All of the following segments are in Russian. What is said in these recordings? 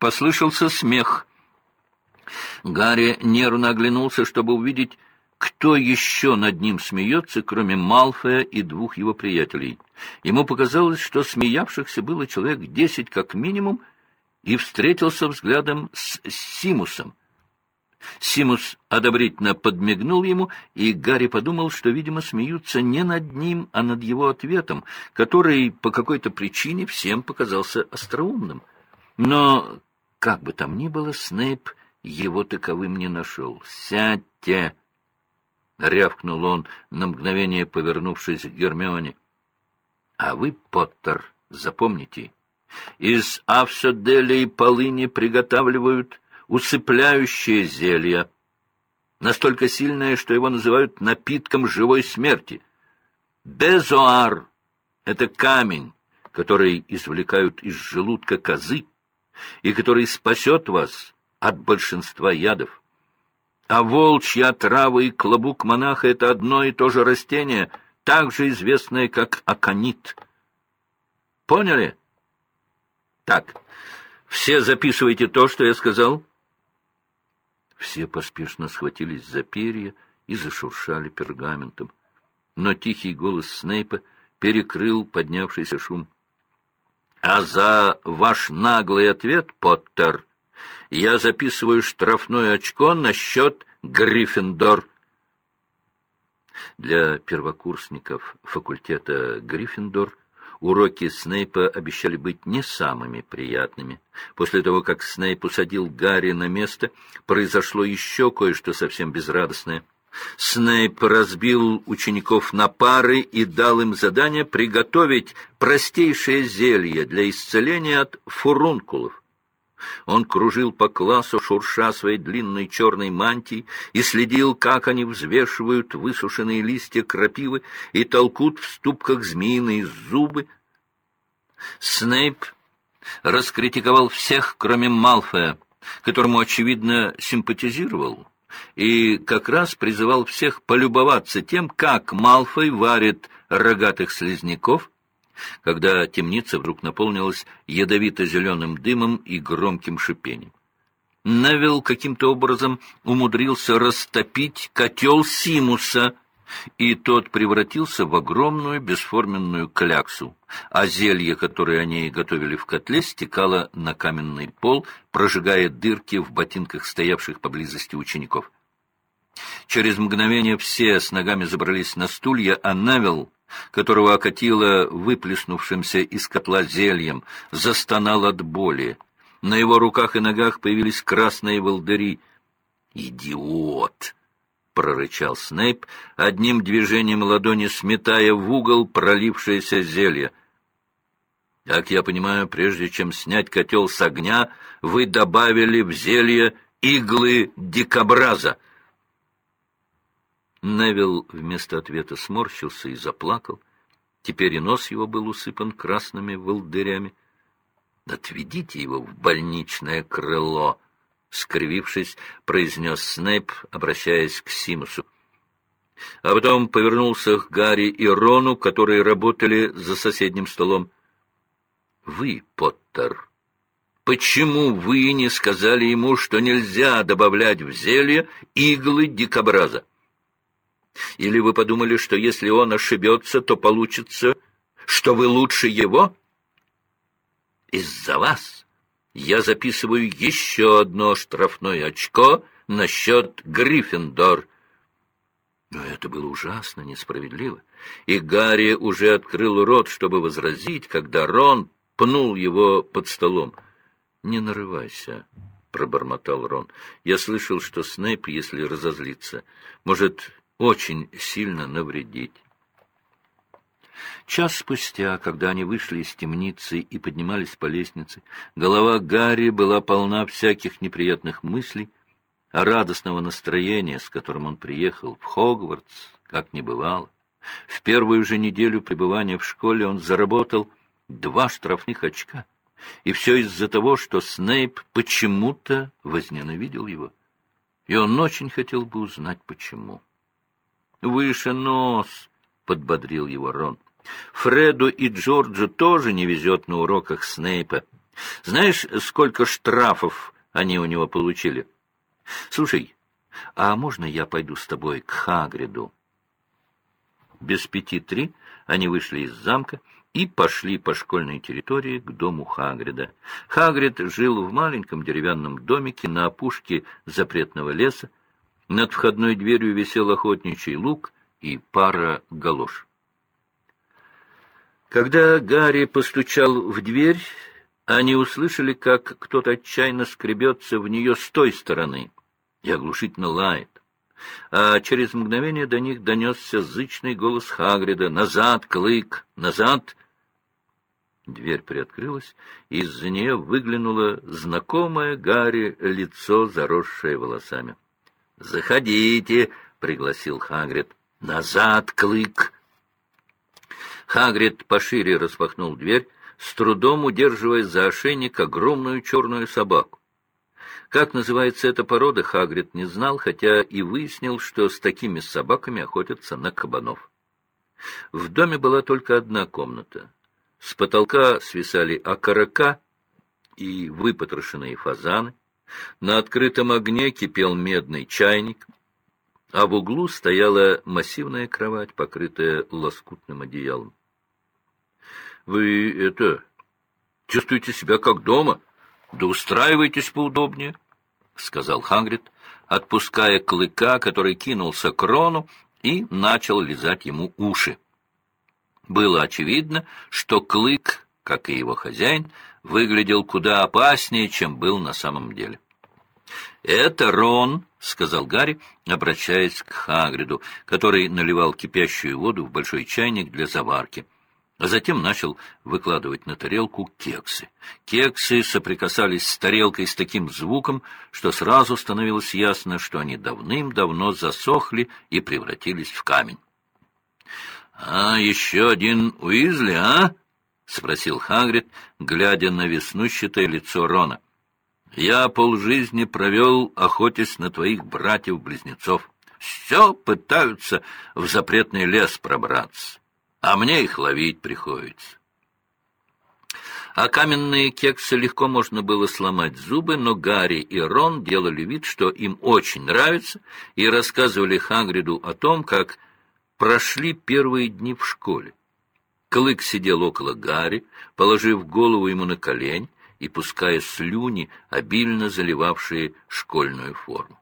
Послышался смех. Гарри нервно оглянулся, чтобы увидеть, кто еще над ним смеется, кроме Малфоя и двух его приятелей. Ему показалось, что смеявшихся было человек десять как минимум, и встретился взглядом с Симусом. Симус одобрительно подмигнул ему, и Гарри подумал, что, видимо, смеются не над ним, а над его ответом, который по какой-то причине всем показался остроумным. Но, как бы там ни было, Снейп его таковым не нашел. «Сядьте!» — рявкнул он, на мгновение повернувшись к Гермионе. «А вы, Поттер, запомните, из авсоделей полыни приготавливают усыпляющее зелье, настолько сильное, что его называют напитком живой смерти. Безоар — это камень, который извлекают из желудка козы и который спасет вас от большинства ядов. А волчья трава и клобук монаха — это одно и то же растение, также известное как аконит. Поняли? Так, все записывайте то, что я сказал. Все поспешно схватились за перья и зашуршали пергаментом. Но тихий голос Снейпа перекрыл поднявшийся шум. — А за ваш наглый ответ, Поттер, я записываю штрафное очко на счет Гриффиндор. Для первокурсников факультета Гриффиндор уроки Снейпа обещали быть не самыми приятными. После того, как Снейп усадил Гарри на место, произошло еще кое-что совсем безрадостное. Снейп разбил учеников на пары и дал им задание приготовить простейшее зелье для исцеления от фурункулов. Он кружил по классу, шурша своей длинной черной мантией, и следил, как они взвешивают высушенные листья крапивы и толкут в ступках змеиные зубы. Снейп раскритиковал всех, кроме Малфоя, которому, очевидно, симпатизировал, и как раз призывал всех полюбоваться тем, как Малфой варит рогатых слизняков, когда темница вдруг наполнилась ядовито-зеленым дымом и громким шипением. Невил каким-то образом умудрился растопить котел Симуса, и тот превратился в огромную бесформенную кляксу, а зелье, которое они готовили в котле, стекало на каменный пол, прожигая дырки в ботинках стоявших поблизости учеников. Через мгновение все с ногами забрались на стулья, а Невил которого окатило выплеснувшимся из котла зельем, застонал от боли. На его руках и ногах появились красные волдыри. «Идиот!» — прорычал Снейп, одним движением ладони сметая в угол пролившееся зелье. «Как я понимаю, прежде чем снять котел с огня, вы добавили в зелье иглы дикобраза». Невил вместо ответа сморщился и заплакал. Теперь и нос его был усыпан красными волдырями. «Отведите его в больничное крыло!» — скривившись, произнес Снейп, обращаясь к Симусу. А потом повернулся к Гарри и Рону, которые работали за соседним столом. «Вы, Поттер, почему вы не сказали ему, что нельзя добавлять в зелье иглы дикобраза?» Или вы подумали, что если он ошибется, то получится, что вы лучше его? Из-за вас я записываю еще одно штрафное очко на счет Гриффиндор. Но это было ужасно несправедливо, и Гарри уже открыл рот, чтобы возразить, когда Рон пнул его под столом. «Не нарывайся», — пробормотал Рон. «Я слышал, что Снейп, если разозлится, может очень сильно навредить. Час спустя, когда они вышли из темницы и поднимались по лестнице, голова Гарри была полна всяких неприятных мыслей, а радостного настроения, с которым он приехал в Хогвартс, как не бывало. В первую же неделю пребывания в школе он заработал два штрафных очка. И все из-за того, что Снейп почему-то возненавидел его. И он очень хотел бы узнать, почему. «Выше нос!» — подбодрил его Рон. «Фреду и Джорджу тоже не везет на уроках Снейпа. Знаешь, сколько штрафов они у него получили? Слушай, а можно я пойду с тобой к Хагриду? Без пяти три они вышли из замка и пошли по школьной территории к дому Хагрида. Хагрид жил в маленьком деревянном домике на опушке запретного леса. Над входной дверью висел охотничий лук и пара галош. Когда Гарри постучал в дверь, они услышали, как кто-то отчаянно скребется в нее с той стороны и оглушительно лает. А через мгновение до них донесся зычный голос Хагрида «Назад, Клык! Назад!» Дверь приоткрылась, и из-за нее выглянуло знакомое Гарри лицо, заросшее волосами. «Заходите!» — пригласил Хагрид. «Назад, Клык!» Хагрид пошире распахнул дверь, с трудом удерживая за ошейник огромную черную собаку. Как называется эта порода, Хагрид не знал, хотя и выяснил, что с такими собаками охотятся на кабанов. В доме была только одна комната. С потолка свисали окорока и выпотрошенные фазаны. На открытом огне кипел медный чайник, а в углу стояла массивная кровать, покрытая лоскутным одеялом. Вы это... чувствуете себя как дома? Да устраивайтесь поудобнее, — сказал Хагрид, отпуская клыка, который кинулся к Рону и начал лизать ему уши. Было очевидно, что клык, как и его хозяин, выглядел куда опаснее, чем был на самом деле. «Это Рон», — сказал Гарри, обращаясь к Хагриду, который наливал кипящую воду в большой чайник для заварки а затем начал выкладывать на тарелку кексы. Кексы соприкасались с тарелкой с таким звуком, что сразу становилось ясно, что они давным-давно засохли и превратились в камень. — А еще один Уизли, а? — спросил Хагрид, глядя на веснущатое лицо Рона. — Я полжизни провел, охотясь на твоих братьев-близнецов. Все пытаются в запретный лес пробраться а мне их ловить приходится. А каменные кексы легко можно было сломать зубы, но Гарри и Рон делали вид, что им очень нравится, и рассказывали Хагриду о том, как прошли первые дни в школе. Клык сидел около Гарри, положив голову ему на колень и пуская слюни, обильно заливавшие школьную форму.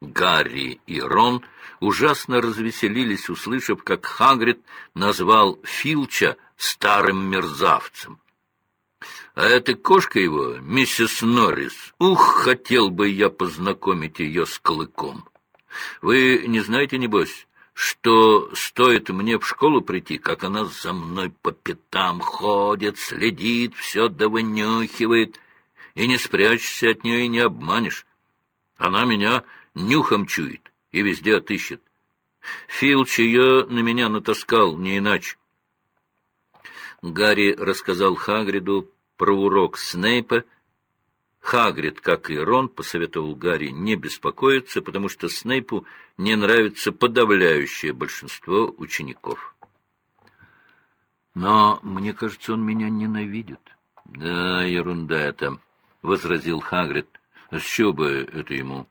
Гарри и Рон ужасно развеселились, услышав, как Хагрид назвал Филча старым мерзавцем. А эта кошка его, миссис Норрис, ух, хотел бы я познакомить ее с клыком. Вы не знаете, небось, что стоит мне в школу прийти, как она за мной по пятам ходит, следит, все довынюхивает, и не спрячешься от нее и не обманешь. Она меня нюхом чует и везде отыщет. Филч ее на меня натаскал, не иначе. Гарри рассказал Хагриду про урок Снейпа. Хагрид, как и Рон, посоветовал Гарри не беспокоиться, потому что Снейпу не нравится подавляющее большинство учеников. «Но, мне кажется, он меня ненавидит». «Да, ерунда это», — возразил Хагрид. «С чего бы это ему?»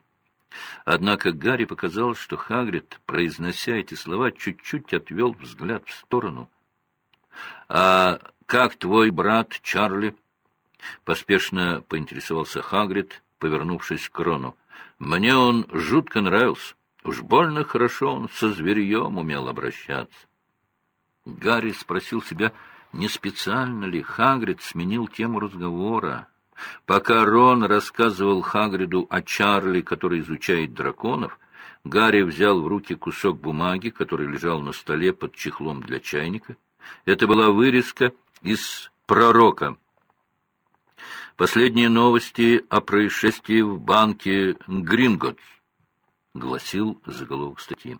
Однако Гарри показалось, что Хагрид, произнося эти слова, чуть-чуть отвел взгляд в сторону. — А как твой брат Чарли? — поспешно поинтересовался Хагрид, повернувшись к Рону. — Мне он жутко нравился. Уж больно хорошо он со зверьем умел обращаться. Гарри спросил себя, не специально ли Хагрид сменил тему разговора. Пока Рон рассказывал Хагриду о Чарли, который изучает драконов, Гарри взял в руки кусок бумаги, который лежал на столе под чехлом для чайника. Это была вырезка из «Пророка». «Последние новости о происшествии в банке Гринготс», — гласил заголовок статьи.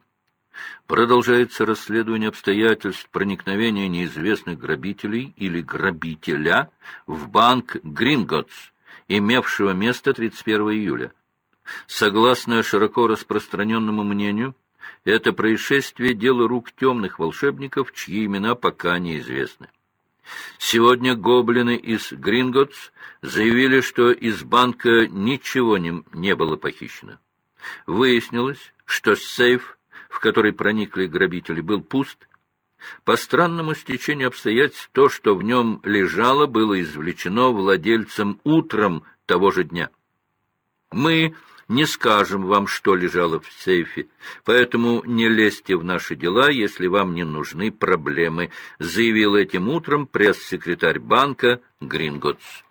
Продолжается расследование обстоятельств проникновения неизвестных грабителей или грабителя в банк Гринготс, имевшего место 31 июля. Согласно широко распространенному мнению, это происшествие – дело рук темных волшебников, чьи имена пока неизвестны. Сегодня гоблины из Гринготс заявили, что из банка ничего не, не было похищено. Выяснилось, что сейф, в который проникли грабители, был пуст. По странному стечению обстоятельств то, что в нем лежало, было извлечено владельцем утром того же дня. Мы не скажем вам, что лежало в сейфе, поэтому не лезьте в наши дела, если вам не нужны проблемы», заявил этим утром пресс-секретарь банка Гринготс.